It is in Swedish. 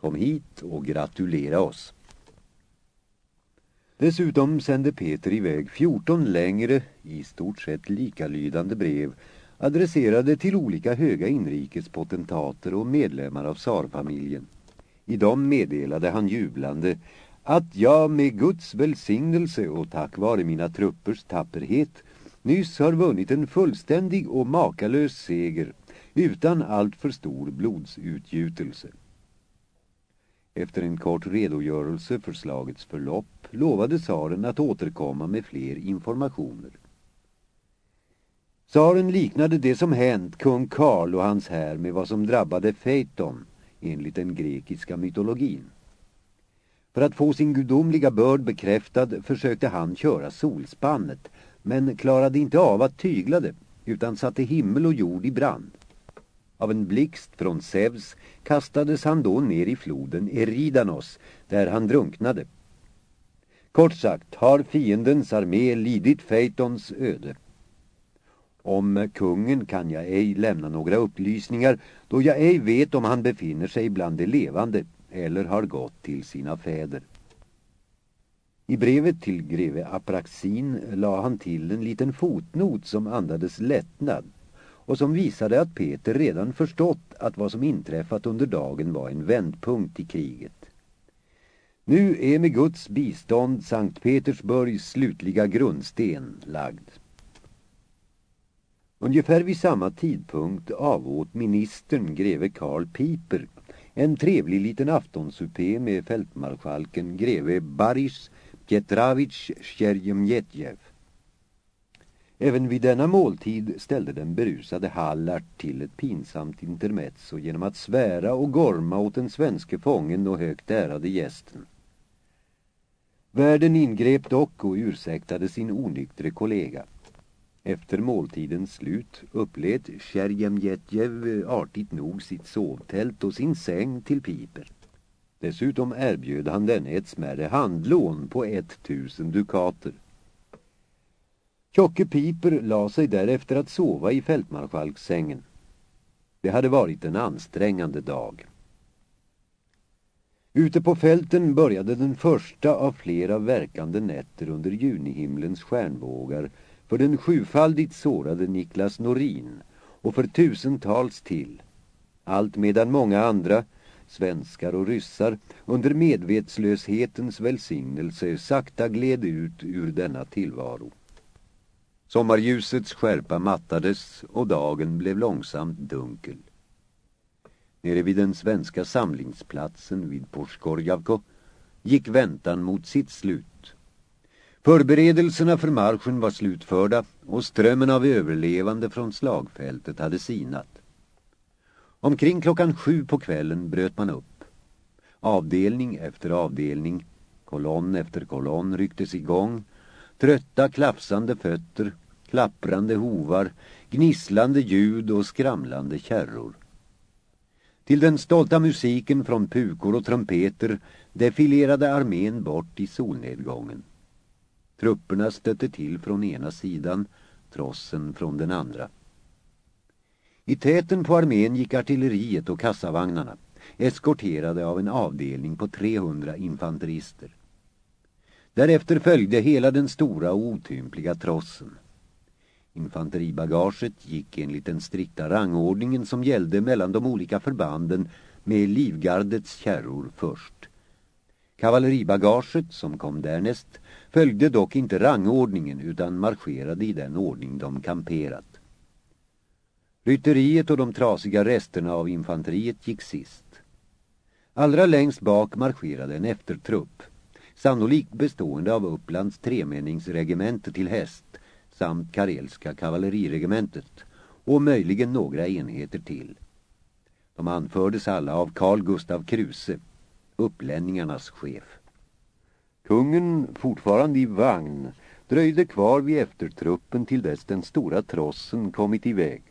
Kom hit och gratulera oss. Dessutom sände Peter iväg 14 längre, i stort sett likalydande brev adresserade till olika höga inrikespotentater och medlemmar av tsarfamiljen. I dem meddelade han jublande att jag med Guds välsignelse och tack vare mina truppers tapperhet nyss har vunnit en fullständig och makalös seger utan allt för stor blodsutgjutelse. Efter en kort redogörelse för slagets förlopp lovade tsaren att återkomma med fler informationer. Tsaren liknade det som hänt kung Karl och hans här med vad som drabbade Phaeton enligt den grekiska mytologin. För att få sin gudomliga börd bekräftad försökte han köra solspannet men klarade inte av att tygla det utan satte himmel och jord i brand. Av en blixt från Zeus kastades han då ner i floden Eridanos där han drunknade. Kort sagt har fiendens armé lidit Phaetons öde. Om kungen kan jag ej lämna några upplysningar då jag ej vet om han befinner sig bland de levande eller har gått till sina fäder. I brevet till greve Apraxin la han till en liten fotnot som andades lättnad och som visade att Peter redan förstått att vad som inträffat under dagen var en vändpunkt i kriget. Nu är med Guds bistånd Sankt Petersburgs slutliga grundsten lagd. Ungefär vid samma tidpunkt avåt ministern greve Karl Piper en trevlig liten aftonsupé med fältmarskalken greve Baris Petravich Tjerjemjetjev. Även vid denna måltid ställde den berusade Hallart till ett pinsamt intermezzo genom att svära och gorma åt den svenske fången och högt ärade gästen. Värden ingrep dock och ursäktade sin onyktre kollega. Efter måltidens slut upplät Tjerjemjetjev artigt nog sitt sovtält och sin säng till Piper. Dessutom erbjöd han denne ett smärre handlån på ett tusen dukater. Tjocke Piper la sig därefter att sova i fältmarskalksängen. Det hade varit en ansträngande dag. Ute på fälten började den första av flera verkande nätter under junihimlens stjärnvågar för den sjufaldigt sårade Niklas Norin och för tusentals till. Allt medan många andra, svenskar och ryssar, under medvetslöshetens välsignelse sakta gled ut ur denna tillvaro. Sommarljusets skärpa mattades och dagen blev långsamt dunkel. Nere vid den svenska samlingsplatsen vid Porskorjavko gick väntan mot sitt slut. Förberedelserna för marschen var slutförda och strömmen av överlevande från slagfältet hade sinat. Omkring klockan sju på kvällen bröt man upp. Avdelning efter avdelning, kolonn efter kolonn rycktes igång Trötta klafsande fötter, klapprande hovar, gnisslande ljud och skramlande kärror. Till den stolta musiken från pukor och trumpeter defilerade armén bort i solnedgången. Trupperna stötte till från ena sidan, trossen från den andra. I täten på armén gick artilleriet och kassavagnarna, eskorterade av en avdelning på 300 infanterister. Därefter följde hela den stora och otympliga trossen. Infanteribagaget gick enligt den strikta rangordningen som gällde mellan de olika förbanden med livgardets kärror först. Kavalleribagaget, som kom därnäst, följde dock inte rangordningen utan marscherade i den ordning de kamperat. Rytteriet och de trasiga resterna av infanteriet gick sist. Allra längst bak marscherade en eftertrupp sannolikt bestående av Upplands tremänningsregemente till häst samt Karelska kavalleriregementet och möjligen några enheter till. De anfördes alla av Carl Gustav Kruse, upplänningarnas chef. Kungen, fortfarande i vagn, dröjde kvar vid eftertruppen till dess den stora trossen kommit iväg.